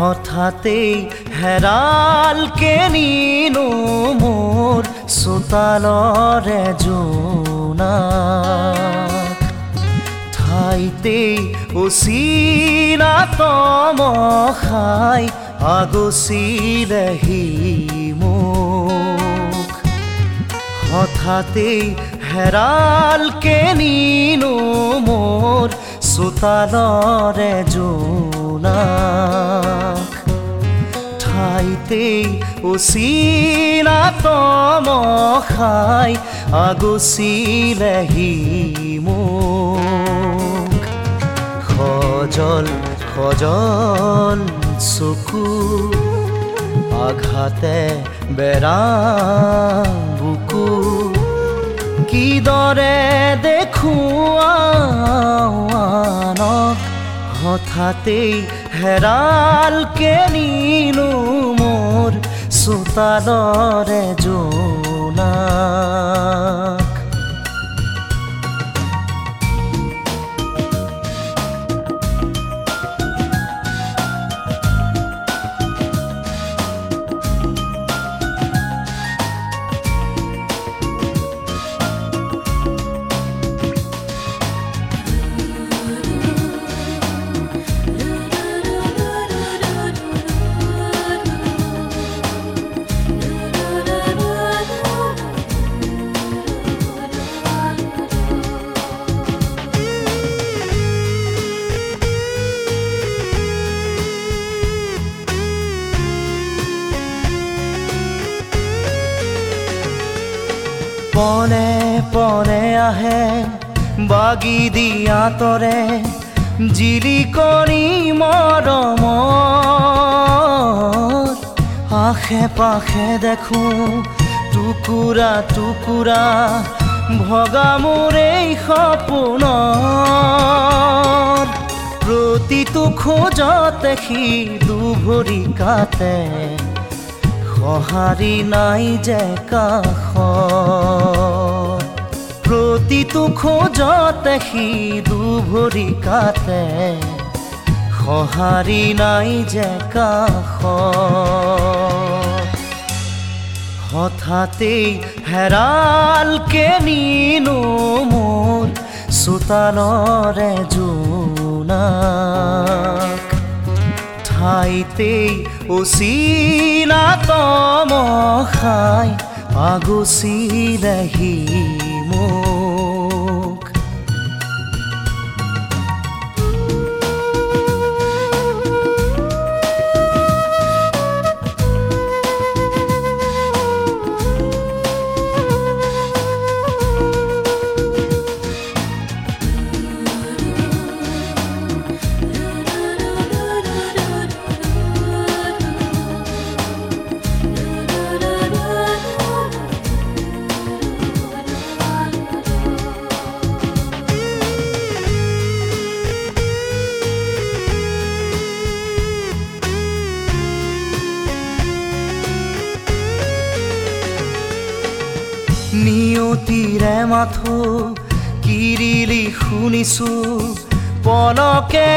হঠাতেই হেৰাল কে নিনো মোৰ চোতালৰে জোনা। ঠাইতেই উচিনা তমখাই আগচিলেহি মোক হঠাতেই হেৰাল কে নিনো মোৰ চোতালৰে জোনাক ঠাইতেই উচিনা তমখাই আগচিলেহি মোক। সজল সজল চকু আঘাতে বেৰা বুকু। কিদৰে দেখুৱানক হঠাতেই হেৰাল কে নিনো মোৰ চোতালৰে জোনাক পনে পনে আহে বাগি দিয়া তৰে জিলিকনি মৰম আশে পাশে দেখো টুকুৰা টুকুৰা ভগা মোৰ এই সপোন প্ৰতিটো খোজতে সি দুভৰি কাটে সঁহাৰি নাই যে কাষ প্ৰতিটো খোজতে সি দুভৰি কাটে। সঁহাৰি নাই যে কাষ হঠাতেই হেৰাল কে নিনো মোৰ চোতালৰে জোনাক ঠাইতেই উচিনা তমখাই আগচিলেহি মোক নিয়তিৰে মাথো কিৰিলি শুনিছো পলকে